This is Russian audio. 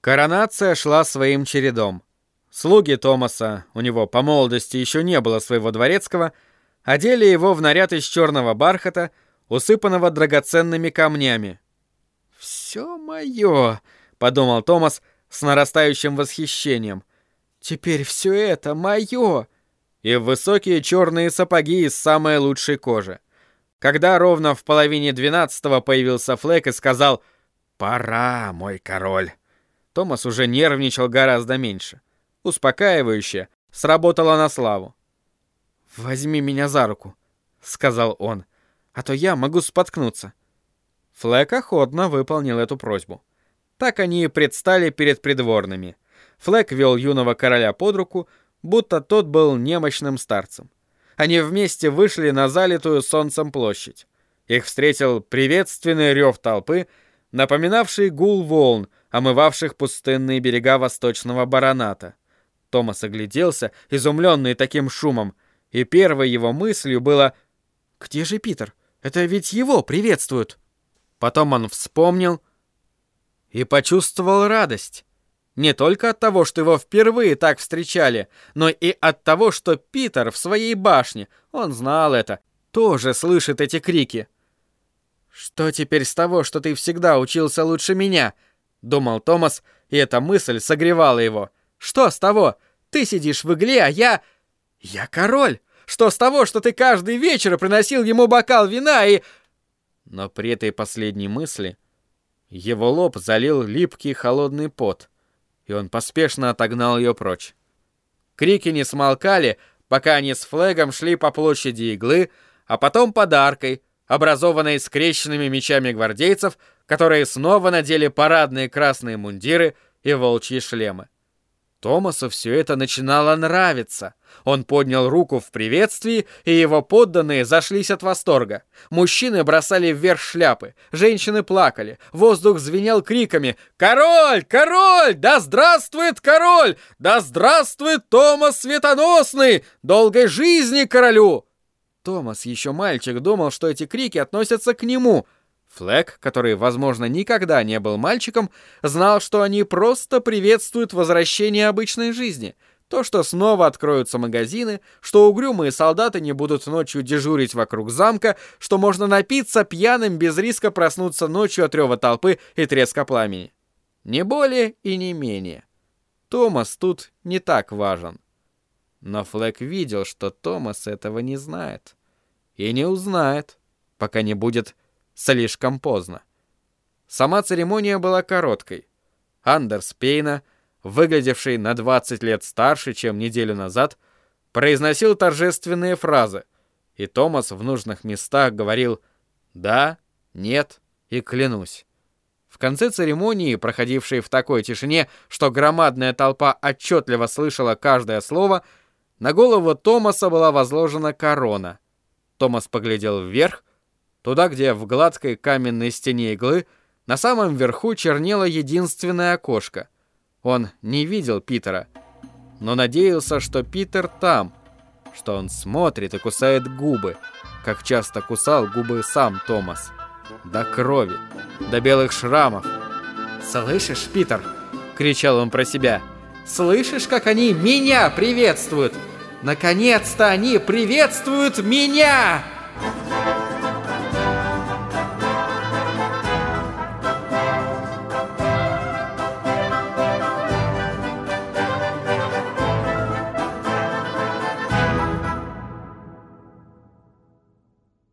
Коронация шла своим чередом. Слуги Томаса, у него по молодости еще не было своего дворецкого, одели его в наряд из черного бархата, усыпанного драгоценными камнями. «Все мое», — подумал Томас с нарастающим восхищением. «Теперь все это мое!» И высокие черные сапоги из самой лучшей кожи. Когда ровно в половине двенадцатого появился Флэк и сказал «Пора, мой король», Томас уже нервничал гораздо меньше. Успокаивающе сработало на славу. «Возьми меня за руку», — сказал он, — «а то я могу споткнуться». Флэк охотно выполнил эту просьбу. Так они и предстали перед придворными. Флэк вел юного короля под руку, будто тот был немощным старцем. Они вместе вышли на залитую солнцем площадь. Их встретил приветственный рев толпы, напоминавший гул волн, омывавших пустынные берега восточного Бароната. Томас огляделся, изумленный таким шумом, и первой его мыслью было «Где же Питер? Это ведь его приветствуют!» Потом он вспомнил и почувствовал радость. Не только от того, что его впервые так встречали, но и от того, что Питер в своей башне, он знал это, тоже слышит эти крики. «Что теперь с того, что ты всегда учился лучше меня?» — думал Томас, и эта мысль согревала его. «Что с того? Ты сидишь в игле, а я... Я король! Что с того, что ты каждый вечер приносил ему бокал вина и...» Но при этой последней мысли его лоб залил липкий холодный пот, и он поспешно отогнал ее прочь. Крики не смолкали, пока они с флегом шли по площади иглы, а потом под аркой, образованной скрещенными мечами гвардейцев, которые снова надели парадные красные мундиры и волчьи шлемы. Томасу все это начинало нравиться. Он поднял руку в приветствии, и его подданные зашлись от восторга. Мужчины бросали вверх шляпы, женщины плакали, воздух звенел криками «Король! Король! Да здравствует король! Да здравствует Томас Светоносный! Долгой жизни королю!» Томас, еще мальчик, думал, что эти крики относятся к нему — Флэк, который, возможно, никогда не был мальчиком, знал, что они просто приветствуют возвращение обычной жизни. То, что снова откроются магазины, что угрюмые солдаты не будут ночью дежурить вокруг замка, что можно напиться пьяным без риска проснуться ночью от рева толпы и треска пламени. Не более и не менее. Томас тут не так важен. Но Флэк видел, что Томас этого не знает. И не узнает, пока не будет слишком поздно. Сама церемония была короткой. Андерс Пейна, выглядевший на 20 лет старше, чем неделю назад, произносил торжественные фразы, и Томас в нужных местах говорил «да», «нет» и «клянусь». В конце церемонии, проходившей в такой тишине, что громадная толпа отчетливо слышала каждое слово, на голову Томаса была возложена корона. Томас поглядел вверх Туда, где в гладкой каменной стене иглы на самом верху чернело единственное окошко. Он не видел Питера, но надеялся, что Питер там, что он смотрит и кусает губы, как часто кусал губы сам Томас. До крови, до белых шрамов. «Слышишь, Питер?» — кричал он про себя. «Слышишь, как они меня приветствуют? Наконец-то они приветствуют меня!»